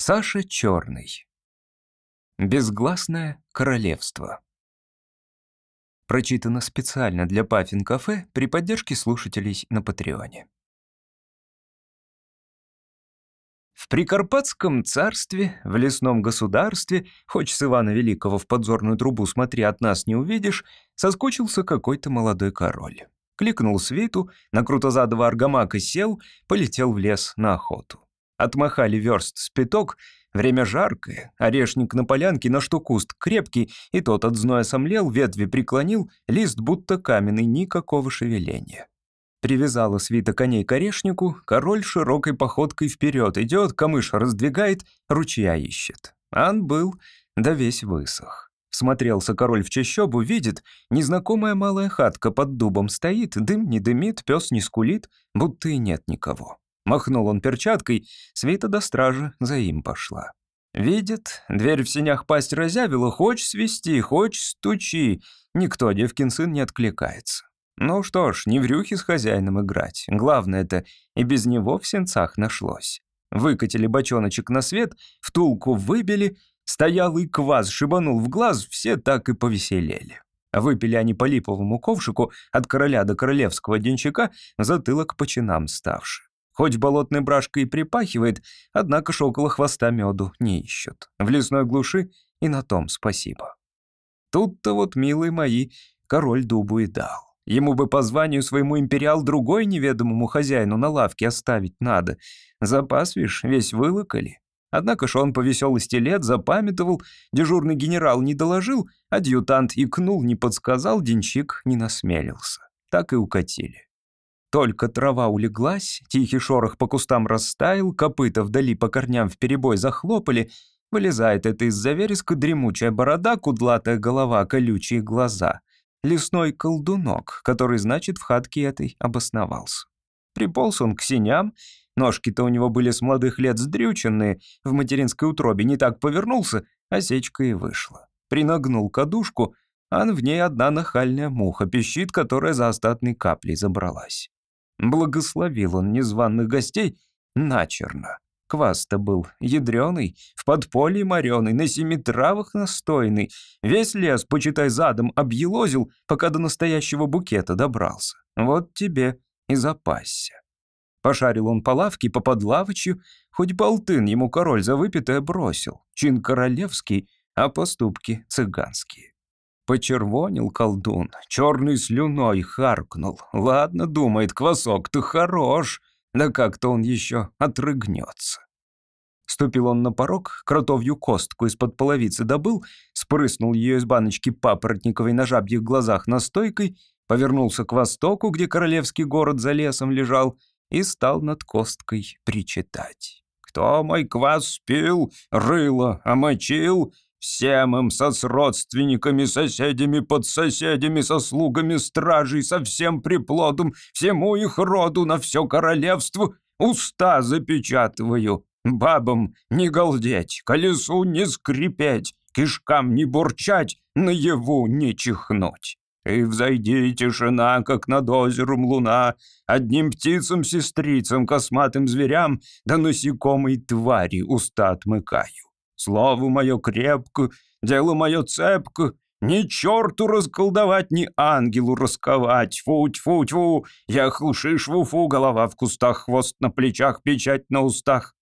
Саша Черный. Безгласное королевство. Прочитано специально для Паффин Кафе при поддержке слушателей на Патреоне. В Прикарпатском царстве, в лесном государстве, хоть с Ивана Великого в подзорную трубу смотри, от нас не увидишь, соскучился какой-то молодой король. Кликнул свиту, на крутозадого аргамака сел, полетел в лес на охоту. Отмахали верст с пяток, время жаркое, орешник на полянке, на что куст крепкий, и тот от зноя сомлел, ветви преклонил, лист будто каменный, никакого шевеления. Привязала свита коней к орешнику, король широкой походкой вперед идет, камыш раздвигает, ручья ищет. Ан был, да весь высох. Смотрелся король в чащобу, видит, незнакомая малая хатка под дубом стоит, дым не дымит, пес не скулит, будто и нет никого. Махнул он перчаткой, свита до стражи за им пошла. Видит, дверь в синях пасть разявила, хочь свисти, хочь стучи. Никто, девкин сын, не откликается. Ну что ж, не в рюхе с хозяином играть. Главное-то, и без него в сенцах нашлось. Выкатили бочоночек на свет, втулку выбили, стоял и квас шибанул в глаз, все так и повеселели. Выпили они по липовому ковшику от короля до королевского денщика, затылок по чинам ставший. Хоть болотной брашкой и припахивает, однако ж около хвоста меду не ищут. В лесной глуши и на том спасибо. Тут-то вот, милые мои, король дубу и дал. Ему бы по званию своему империал другой неведомому хозяину на лавке оставить надо. Запас, вишь, весь вылокали. Однако ж он по веселости лет запамятовал, дежурный генерал не доложил, адъютант икнул, не подсказал, денщик не насмелился. Так и укатили. Только трава улеглась, тихий шорох по кустам растаял, копыта вдали по корням вперебой захлопали, вылезает это из-за вереска дремучая борода, кудлатая голова, колючие глаза. Лесной колдунок, который, значит, в хатке этой обосновался. Приполз он к синям, ножки-то у него были с молодых лет сдрюченные, в материнской утробе не так повернулся, осечка и вышла. Принагнул кадушку, а в ней одна нахальная муха пищит, которая за остатной каплей забралась. Благословил он незваных гостей начерно. Квас-то был ядреный, в подполье мореный, на семи травах настойный. Весь лес, почитай задом, объелозил, пока до настоящего букета добрался. Вот тебе и запасся. Пошарил он по лавке, по подлавочью, хоть болтын ему король за выпитое бросил. Чин королевский, а поступки цыганские. Почервонил колдун, черной слюной харкнул. Ладно, думает, квасок, ты хорош. Да как-то он еще отрыгнется. Ступил он на порог, кротовью костку из-под половицы добыл, спрыснул ее из баночки папоротниковой на жабьих глазах настойкой, повернулся к востоку, где королевский город за лесом лежал, и стал над косткой причитать. «Кто мой квас пил, рыло омочил, Всем им со сродственниками, соседями, подсоседями, со слугами стражей, со всем приплодом, всему их роду на все королевство уста запечатываю. Бабам не галдеть, колесу не скрипеть, кишкам не бурчать, наяву не чихнуть. И взойди тишина, как над озером луна, Одним птицам-сестрицам, косматым зверям, Да насекомой твари уста отмыкаю. Слово мое крепко, дело мое цепко, ни черту расколдовать, ни ангелу расковать. Фу-тьфу-тьфу, я хлшиш-фу-фу, голова в кустах, хвост на плечах, печать на устах.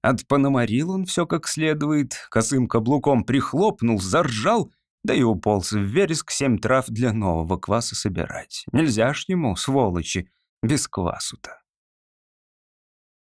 Отпономарил он все как следует, косым каблуком прихлопнул, заржал, да и уполз в вереск семь трав для нового кваса собирать. Нельзя ж ему, сволочи, без квасу-то.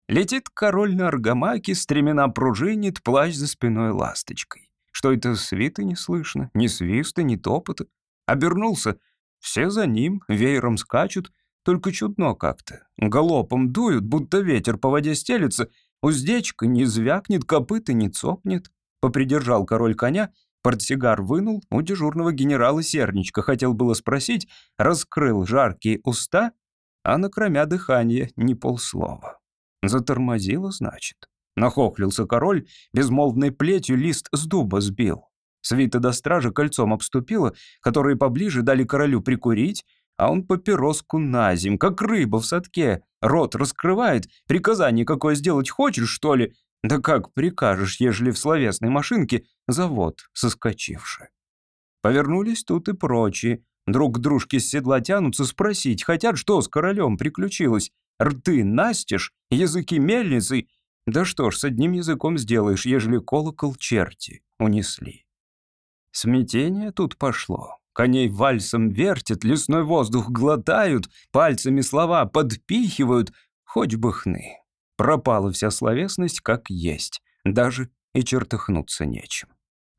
Летит король на аргамаке, стремена пружинит, плащ за спиной ласточкой. Что это свита не слышно, ни свиста, ни топота. Обернулся, все за ним, веером скачут, только чудно как-то. Галопом дуют, будто ветер по воде стелется, уздечка не звякнет, копыта не цопнет. Попридержал король коня, портсигар вынул, у дежурного генерала серничка хотел было спросить, раскрыл жаркие уста, а на кромя дыхания не полслова. Затормозило, значит. Нахохлился король, безмолвной плетью лист с дуба сбил. Свита до стражи кольцом обступила, которые поближе дали королю прикурить, а он папироску на зим, как рыба в садке. Рот раскрывает, приказание какое сделать хочешь, что ли? Да как прикажешь, ежели в словесной машинке завод соскочивший? Повернулись тут и прочие. Друг к дружке с седла тянутся спросить, хотят, что с королем приключилось. Рты настежь, языки мельницы. Да что ж, с одним языком сделаешь, ежели колокол черти унесли. Смятение тут пошло. Коней вальсом вертят, лесной воздух глотают, пальцами слова подпихивают, хоть бы хны. Пропала вся словесность как есть, даже и чертыхнуться нечем.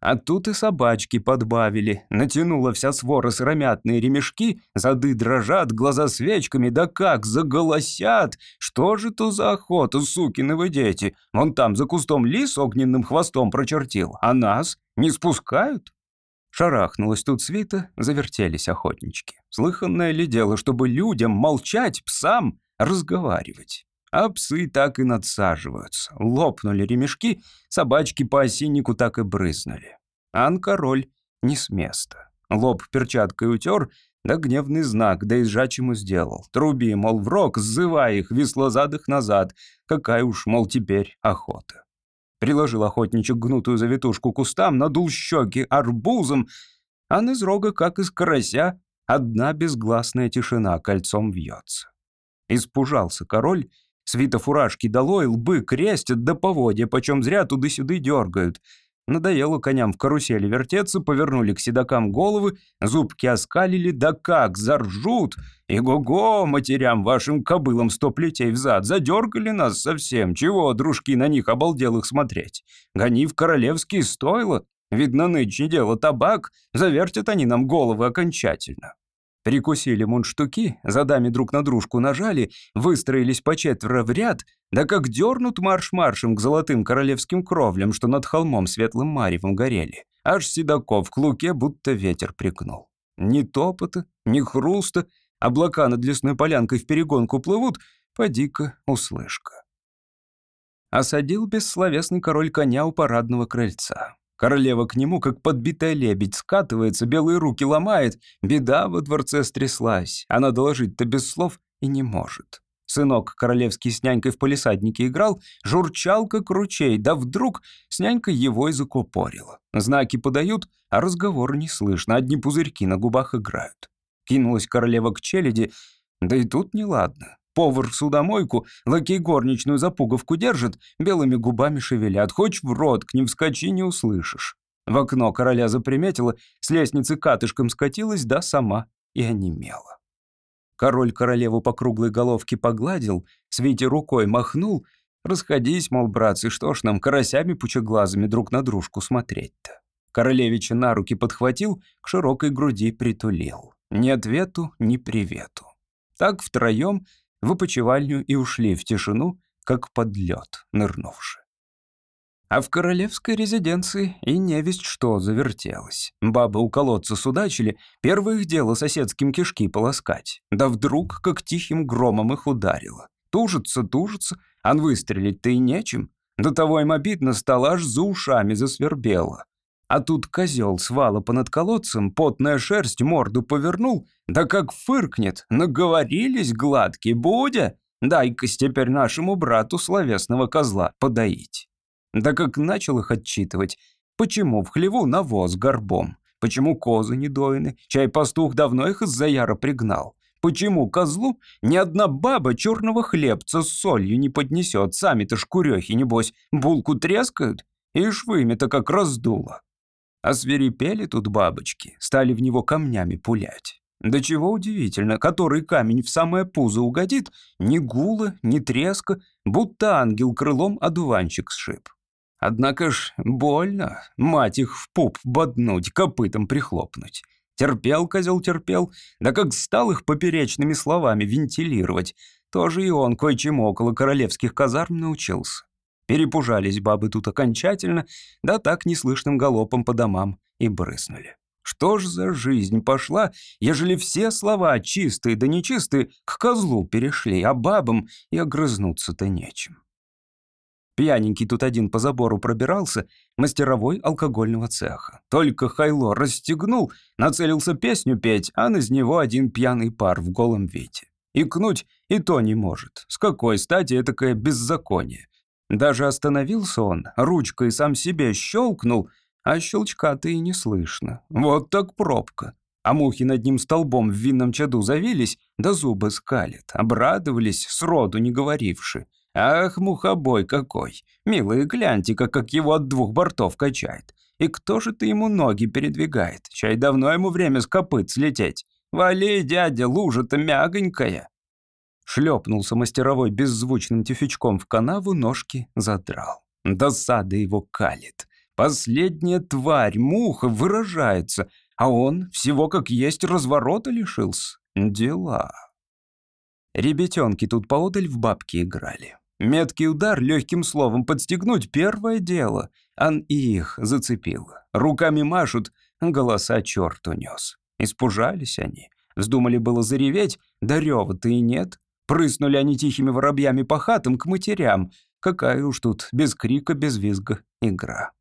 А тут и собачки подбавили. Натянула вся свора сыромятные ремешки, зады дрожат, глаза свечками, да как заголосят! Что же то за охота, сукины вы дети? Вон там за кустом лис огненным хвостом прочертил, а нас не спускают? Шарахнулась тут свита, завертелись охотнички. Слыханное ли дело, чтобы людям молчать, псам разговаривать? А псы так и надсаживаются. Лопнули ремешки, собачки по осиннику так и брызнули. Ан-король не с места. Лоб перчаткой утер, да гневный знак, да и сжачему сделал. Труби, мол, в рог, сзывай их, веслозадых назад. Какая уж, мол, теперь охота. Приложил охотничек гнутую завитушку кустам, надул щеки арбузом, а из рога, как из карася, одна безгласная тишина кольцом вьется. Испужался король Свита фуражки долой, лбы крестят, да поводья, почем зря туды-сюды дергают. Надоело коням в карусели вертеться, повернули к седокам головы, зубки оскалили, да как заржут. И го-го, матерям вашим кобылам сто плетей взад, задергали нас совсем. Чего, дружки, на них обалделых смотреть? Гони в королевские стойла. Видно, нынче дело табак, завертят они нам головы окончательно. Прикусили мундштуки, задами друг на дружку нажали, выстроились по четверо в ряд, да как дернут марш-маршем к золотым королевским кровлям, что над холмом светлым маревом горели. Аж седаков к луке будто ветер прикнул. Ни топота, ни хруста, облака над лесной полянкой в перегонку плывут, поди-ка услышка. Осадил бессловесный король коня у парадного крыльца. Королева к нему, как подбитая лебедь, скатывается, белые руки ломает. Беда во дворце стряслась. Она доложить-то без слов и не может. Сынок королевский с нянькой в полисаднике играл, журчал, как ручей, да вдруг с нянькой его и закупорила. Знаки подают, а разговора не слышно, одни пузырьки на губах играют. Кинулась королева к челяди, да и тут неладно. Повар судомойку, лакей горничную за пуговку держит, белыми губами шевелят. Хоть в рот к ним вскочи, не услышишь. В окно короля заприметила, с лестницы катышком скатилась, да сама и онемела. Король королеву по круглой головке погладил, Свите рукой махнул. Расходись, мол, братцы, что ж нам карасями пучеглазами друг на дружку смотреть-то? Королевича на руки подхватил, к широкой груди притулил. Ни ответу, ни привету. Так втроем в опочивальню и ушли в тишину, как под лед нырнувши. А в королевской резиденции и невесть что завертелось. Бабы у колодца судачили, первое их дело соседским кишки полоскать. Да вдруг, как тихим громом их ударило. Тужится, тужится, ан выстрелить-то и нечем. До того им обидно стало, аж за ушами засвербело. А тут козел с вала понад колодцем, потная шерсть морду повернул, да как фыркнет, наговорились гладкий, Будя, дай-ка теперь нашему брату словесного козла подоить. Да как начал их отчитывать, почему в хлеву навоз горбом, почему козы не доины, чай пастух давно их из-за яра пригнал. Почему козлу ни одна баба черного хлебца с солью не поднесет, сами-то шкурехи, небось, булку трескают, и швыми-то как раздуло. А свирепели тут бабочки, стали в него камнями пулять. Да чего удивительно, который камень в самое пузо угодит, ни гула, ни треска, будто ангел крылом одуванчик сшиб. Однако ж больно, мать их в пуп боднуть, копытом прихлопнуть. Терпел козел, терпел, да как стал их поперечными словами вентилировать, тоже и он кое-чему около королевских казарм научился. Перепужались бабы тут окончательно, да так неслышным галопом по домам и брызнули. Что ж за жизнь пошла, ежели все слова чистые да нечистые к козлу перешли, а бабам и огрызнуться-то нечем. Пьяненький тут один по забору пробирался, мастеровой алкогольного цеха. Только Хайло расстегнул, нацелился песню петь, а из него один пьяный пар в голом виде. Икнуть и то не может. С какой стати этакое беззаконие? Даже остановился он, ручкой сам себе щелкнул, а щелчка-то и не слышно. Вот так пробка. А мухи над ним столбом в винном чаду завились, да зубы скалят. Обрадовались, сроду не говоривши. Ах, мухобой какой! Милые, гляньте-ка, как его от двух бортов качает. И кто же ты ему ноги передвигает? Чай давно ему время с копыт слететь. Вали, дядя, лужа-то мягонькая. Шлепнулся мастеровой беззвучным тюфячком в канаву, ножки задрал. Досада его калит. Последняя тварь, муха, выражается, а он всего как есть разворота лишился. Дела. Ребятенки тут поодаль в бабки играли. Меткий удар легким словом подстегнуть — первое дело. Ан и их зацепило. Руками машут, голоса черт унес. Испужались они. Вздумали было зареветь, да рева-то и нет. Прыснули они тихими воробьями по хатам к матерям. Какая уж тут без крика, без визга игра.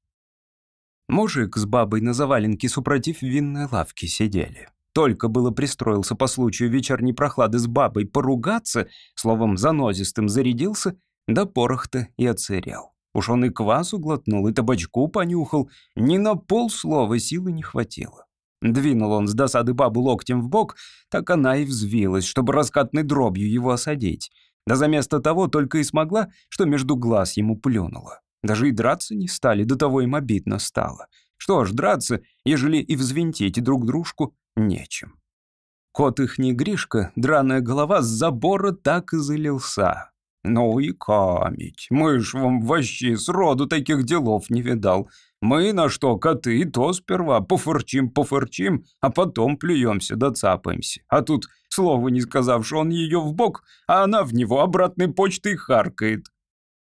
Мужик с бабой на заваленке супротив винной лавки сидели. Только было пристроился по случаю вечерней прохлады с бабой поругаться, словом, занозистым зарядился, да порох-то и оцерел. Уж он и квасу глотнул, и табачку понюхал, ни на полслова силы не хватило. Двинул он с досады бабу локтем в бок, так она и взвилась, чтобы раскатной дробью его осадить. Да за место того только и смогла, что между глаз ему плюнула. Даже и драться не стали, до того им обидно стало. Что ж, драться, ежели и взвинтить друг дружку, нечем. Кот их Гришка, драная голова с забора так и залился. «Ну и камить, мы ж вам вообще сроду таких делов не видал. Мы на что, коты, то сперва пофырчим-пофырчим, а потом плюемся да цапаемся. А тут, слово не сказавши, он ее в бок, а она в него обратной почтой харкает».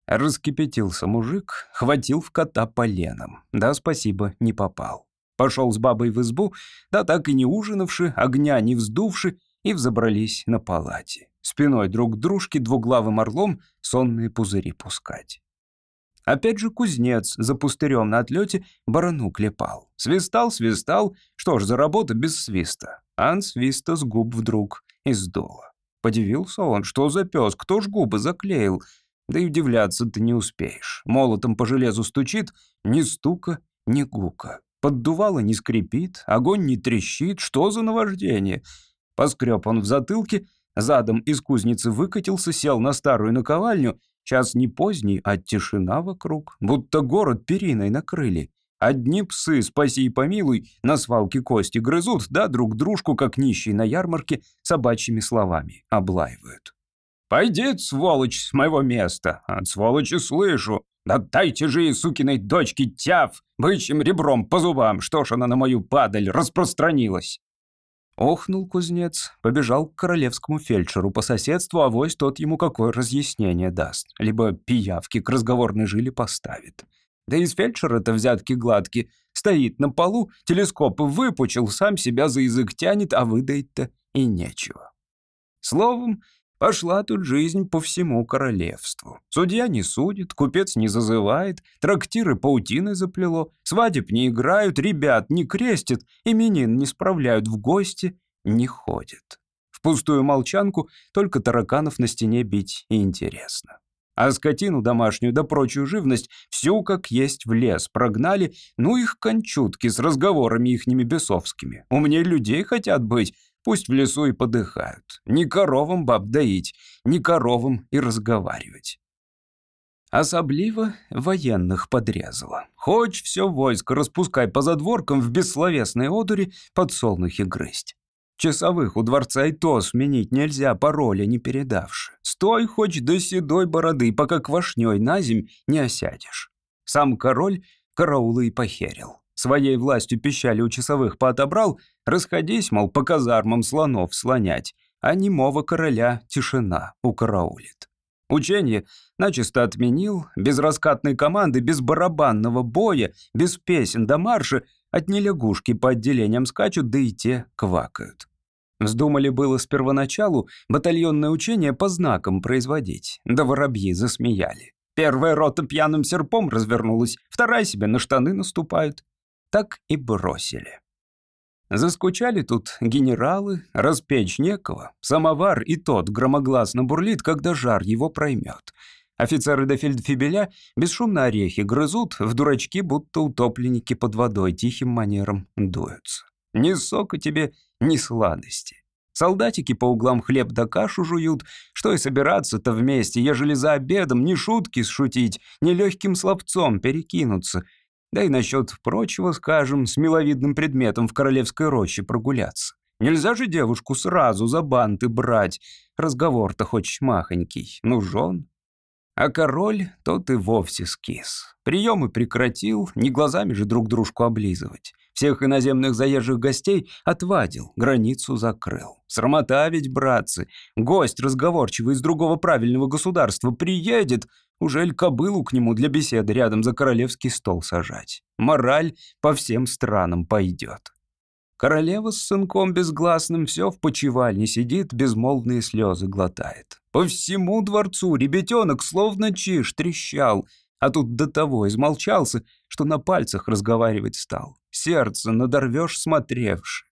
Раскипятился мужик, хватил в кота поленом. Да, спасибо, не попал. Пошел с бабой в избу, да так и не ужинавши, огня не вздувши, и взобрались на палате. Спиной друг к дружке двуглавым орлом сонные пузыри пускать. Опять же кузнец за пустырем на отлете барану клепал. Свистал, свистал, что ж за работа без свиста. Ан свиста с губ вдруг издуло. Подивился он, что за пес, кто ж губы заклеил? Да и удивляться ты не успеешь. Молотом по железу стучит, ни стука, ни гука. Поддувало не скрипит, огонь не трещит, что за наваждение? Поскреб он в затылке, задом из кузницы выкатился, сел на старую наковальню Час не поздний, а тишина вокруг, будто город периной накрыли. Одни псы, спаси и помилуй, на свалке кости грызут, да друг дружку, как нищие на ярмарке, собачьими словами облаивают. «Пойди, сволочь, с моего места! От сволочи слышу! Да дайте же ей, сукиной дочке, тяв, бычьим ребром по зубам, что ж она на мою падаль распространилась!» Охнул кузнец, побежал к королевскому фельдшеру по соседству, а вось тот ему какое разъяснение даст, либо пиявки к разговорной жиле поставит. Да из фельдшера-то взятки гладки. Стоит на полу, телескоп выпучил, сам себя за язык тянет, а выдать-то и нечего. Словом, Пошла тут жизнь по всему королевству. Судья не судит, купец не зазывает, трактиры паутины заплело, свадеб не играют, ребят не крестят, именин не справляют, в гости не ходят. В пустую молчанку только тараканов на стене бить интересно. А скотину домашнюю да прочую живность всю как есть в лес прогнали, ну их кончутки с разговорами ихними бесовскими. Умнее людей хотят быть, Пусть в лесу и подыхают. Не коровам баб доить, не коровам и разговаривать. Особливо военных подрезало. Хоть все войско распускай по задворкам в бессловесной одуре подсолнухи грызть. Часовых у дворца и то сменить нельзя, пароля не передавши. Стой хоть до седой бороды, пока квашней на земь не осядешь. Сам король караулы и похерил. Своей властью пищали у часовых поотобрал, расходись, мол, по казармам слонов слонять, а немого короля тишина укараулит. Учение начисто отменил, без раскатной команды, без барабанного боя, без песен до марша, одни лягушки по отделениям скачут, да и те квакают. Вздумали было с первоначалу батальонное учение по знакам производить, да воробьи засмеяли. Первая рота пьяным серпом развернулась, вторая себе на штаны наступает так и бросили. Заскучали тут генералы, распечь некого, самовар и тот громогласно бурлит, когда жар его проймет. Офицеры до фельдфебеля бесшумно орехи грызут, в дурачки будто утопленники под водой тихим манером дуются. Ни сока тебе, ни сладости. Солдатики по углам хлеб да кашу жуют, что и собираться-то вместе, ежели за обедом ни шутки сшутить, ни легким словцом перекинуться. Да и насчет прочего, скажем, с миловидным предметом в королевской роще прогуляться. Нельзя же девушку сразу за банты брать. Разговор-то хоть махонький, нужен. А король тот и вовсе скис. Приемы прекратил, не глазами же друг дружку облизывать. Всех иноземных заезжих гостей отвадил, границу закрыл. Срамота ведь, братцы. Гость разговорчивый из другого правильного государства приедет, уже ль кобылу к нему для беседы рядом за королевский стол сажать. Мораль по всем странам пойдет. Королева с сынком безгласным все в почевальне сидит, безмолвные слезы глотает. По всему дворцу ребятенок словно чиж трещал, а тут до того измолчался, что на пальцах разговаривать стал. Сердце надорвешь, смотревши.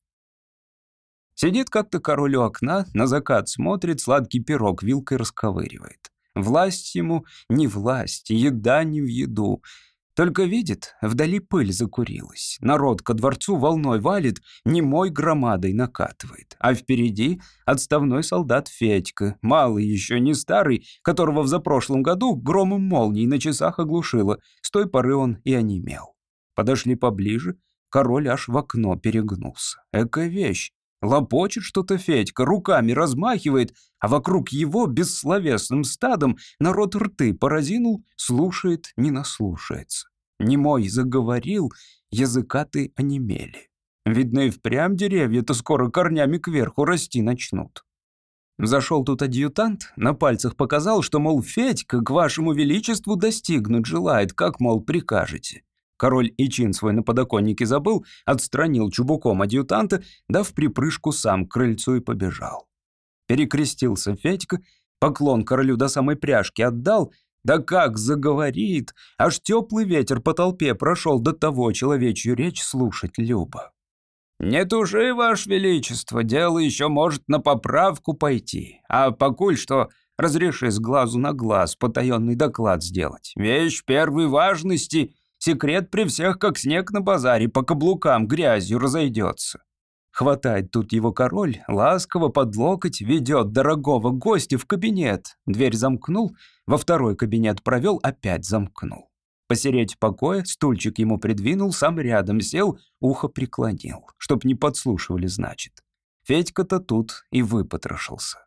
Сидит как-то король у окна, на закат смотрит, сладкий пирог вилкой расковыривает. Власть ему не власть, еда не в еду — только видит, вдали пыль закурилась. Народ ко дворцу волной валит, немой громадой накатывает. А впереди отставной солдат Федька, малый еще не старый, которого в запрошлом году громом молний на часах оглушило. С той поры он и онемел. Подошли поближе, король аж в окно перегнулся. Эка вещь. Лопочет что-то Федька, руками размахивает, а вокруг его бессловесным стадом народ рты поразинул, слушает, не наслушается. Немой заговорил, языка ты онемели. Видно, и впрямь деревья-то скоро корнями кверху расти начнут. Зашел тут адъютант, на пальцах показал, что, мол, Федька к вашему величеству достигнуть желает, как, мол, прикажете. Король и чин свой на подоконнике забыл, отстранил чубуком адъютанта, да в припрыжку сам к крыльцу и побежал. Перекрестился Федька, поклон королю до самой пряжки отдал, да как заговорит, аж теплый ветер по толпе прошел до того человечью речь слушать Люба. «Не тужи, Ваше Величество, дело еще может на поправку пойти, а покуль что разреши с глазу на глаз потаенный доклад сделать. Вещь первой важности — Секрет при всех, как снег на базаре, по каблукам грязью разойдется. Хватает тут его король, ласково под локоть ведет дорогого гостя в кабинет. Дверь замкнул, во второй кабинет провел, опять замкнул. Посереть покоя, стульчик ему придвинул, сам рядом сел, ухо преклонил, чтоб не подслушивали, значит. Федька-то тут и выпотрошился.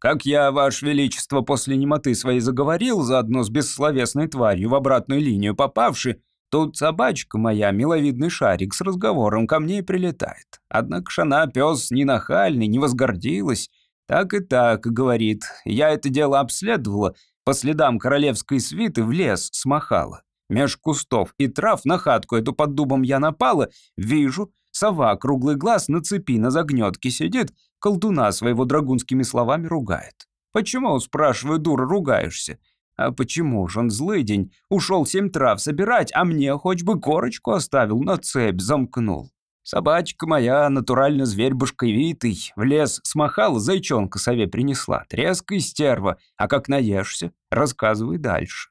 Как я, Ваше Величество, после немоты своей заговорил, заодно с бессловесной тварью в обратную линию попавши, тут собачка моя, миловидный шарик, с разговором ко мне и прилетает. Однако ж она, пес, не нахальный, не возгордилась. Так и так, говорит, я это дело обследовала, по следам королевской свиты в лес смахала. Меж кустов и трав на хатку эту под дубом я напала, вижу, сова круглый глаз на цепи на загнетке сидит, колдуна своего драгунскими словами ругает. «Почему, спрашиваю, дура, ругаешься? А почему ж он злый день? Ушел семь трав собирать, а мне хоть бы корочку оставил, на цепь замкнул. Собачка моя, натурально зверь башковитый, в лес смахала, зайчонка сове принесла, треска и стерва, а как наешься, рассказывай дальше.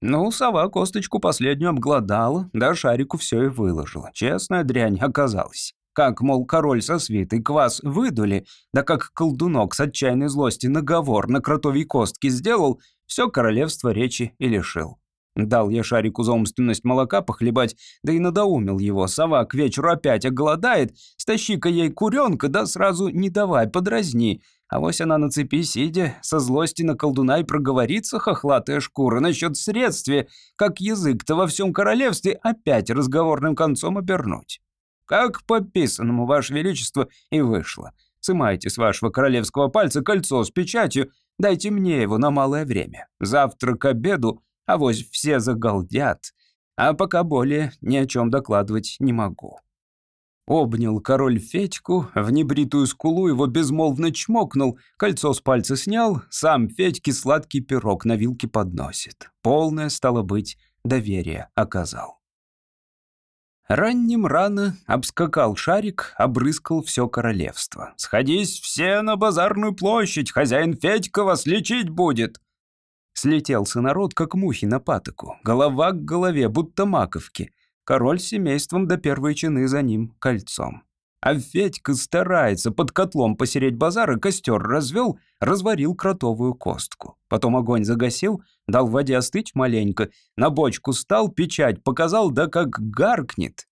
Ну, сова косточку последнюю обглодала, да шарику все и выложила. Честная дрянь оказалась. Как, мол, король со свитой квас выдули, да как колдунок с отчаянной злости наговор на кротовьей костке сделал, все королевство речи и лишил. Дал я шарику за умственность молока похлебать, да и надоумил его. Сова к вечеру опять оголодает, стащи-ка ей куренка, да сразу не давай, подразни. А вось она на цепи сидя, со злости на колдуна и проговорится хохлатая шкура насчет средствия, как язык-то во всем королевстве опять разговорным концом обернуть. Как по писанному, Ваше Величество, и вышло. Сымайте с вашего королевского пальца кольцо с печатью, дайте мне его на малое время. Завтра к обеду, а вось все загалдят. А пока более ни о чем докладывать не могу». Обнял король Федьку, в небритую скулу его безмолвно чмокнул, кольцо с пальца снял, сам Федьке сладкий пирог на вилке подносит. Полное, стало быть, доверие оказал. Ранним рано обскакал шарик, обрыскал все королевство. «Сходись все на базарную площадь, хозяин Федька вас лечить будет!» Слетелся народ, как мухи на патоку, голова к голове, будто маковки. Король с семейством до первой чины за ним кольцом. А Федька старается под котлом посереть базара, костер развел, разварил кротовую костку. Потом огонь загасил, дал воде остыть маленько, на бочку стал, печать показал, да как гаркнет.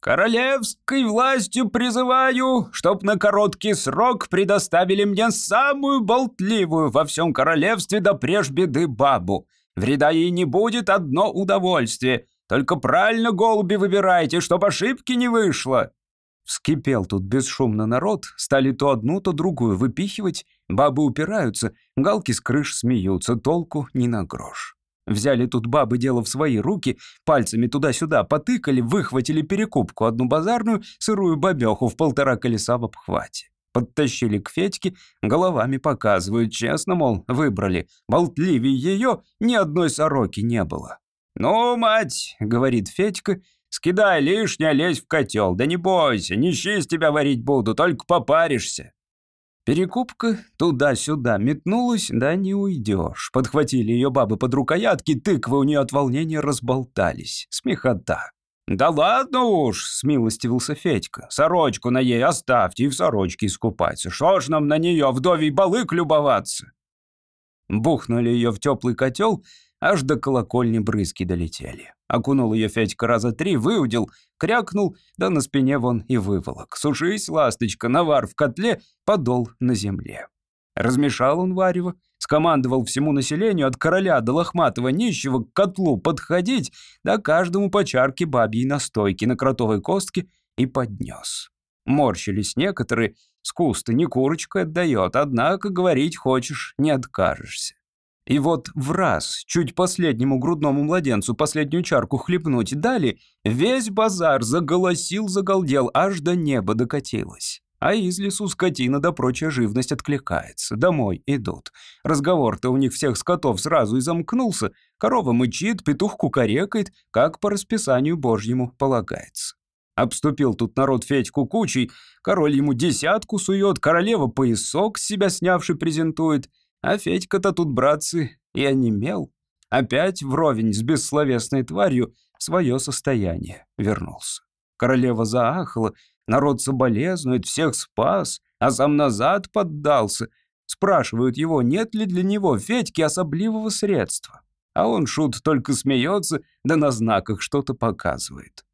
«Королевской властью призываю, чтоб на короткий срок предоставили мне самую болтливую во всем королевстве до преж беды бабу. Вреда ей не будет одно удовольствие. Только правильно голуби выбирайте, чтоб ошибки не вышло». Вскипел тут бесшумно народ, стали то одну, то другую выпихивать, бабы упираются, галки с крыш смеются, толку ни на грош. Взяли тут бабы дело в свои руки, пальцами туда-сюда потыкали, выхватили перекупку, одну базарную, сырую бабеху в полтора колеса в обхвате. Подтащили к Федьке, головами показывают, честно, мол, выбрали. Болтливее ее ни одной сороки не было. «Ну, мать», — говорит Федька, Скидай лишнее, лезь в котел. Да не бойся, не из тебя варить буду, только попаришься». Перекупка туда-сюда метнулась, да не уйдешь. Подхватили ее бабы под рукоятки, тыквы у нее от волнения разболтались. Смехота. «Да ладно уж», — смилостивился Федька. «Сорочку на ей оставьте и в сорочке искупаться. Что ж нам на нее вдовий балык любоваться?» Бухнули ее в теплый котел, аж до колокольни брызги долетели. Окунул ее Федька раза три, выудил, крякнул, да на спине вон и выволок. Сушись, ласточка, навар в котле, подол на земле. Размешал он варево, скомандовал всему населению от короля до лохматого нищего к котлу подходить, да каждому по чарке бабьей настойки на кротовой костке и поднес. Морщились некоторые, с куста не курочка отдает, однако говорить хочешь, не откажешься. И вот в раз, чуть последнему грудному младенцу последнюю чарку хлебнуть дали, весь базар заголосил, загалдел, аж до неба докатилось. А из лесу скотина да прочая живность откликается. Домой идут. Разговор-то у них всех скотов сразу и замкнулся. Корова мычит, петух кукарекает, как по расписанию божьему полагается. Обступил тут народ Федьку кучей, король ему десятку сует, королева поясок с себя снявший презентует — а Федька-то тут, братцы, и онемел. Опять вровень с бессловесной тварью свое состояние вернулся. Королева заахала, народ соболезнует, всех спас, а сам назад поддался. Спрашивают его, нет ли для него Федьки особливого средства. А он, шут, только смеется, да на знаках что-то показывает.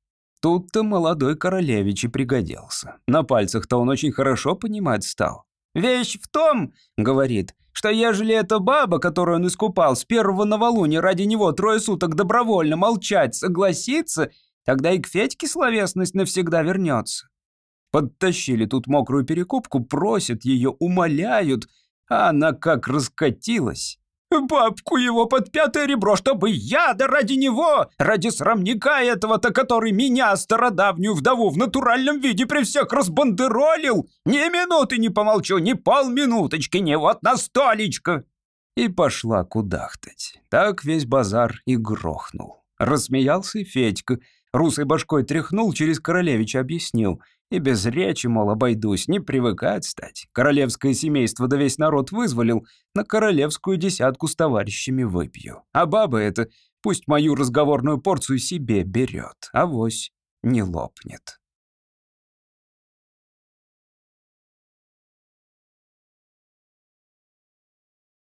Тут-то молодой королевич и пригодился. На пальцах-то он очень хорошо понимать стал. «Вещь в том, — говорит, — что ежели эта баба, которую он искупал с первого новолуния ради него трое суток добровольно молчать, согласится, тогда и к Федьке словесность навсегда вернется». Подтащили тут мокрую перекупку, просят ее, умоляют, а она как раскатилась. Бабку его под пятое ребро, чтобы я, да ради него, ради срамника этого-то, который меня, стародавнюю вдову, в натуральном виде при всех разбандеролил, ни минуты не помолчу, ни полминуточки, не вот на столечко. И пошла кудахтать. Так весь базар и грохнул. Рассмеялся и Федька, русой башкой тряхнул, через королевича объяснил. И без речи, мол, обойдусь, не привыкать стать. Королевское семейство да весь народ вызволил, на королевскую десятку с товарищами выпью. А баба эта пусть мою разговорную порцию себе берет, авось не лопнет.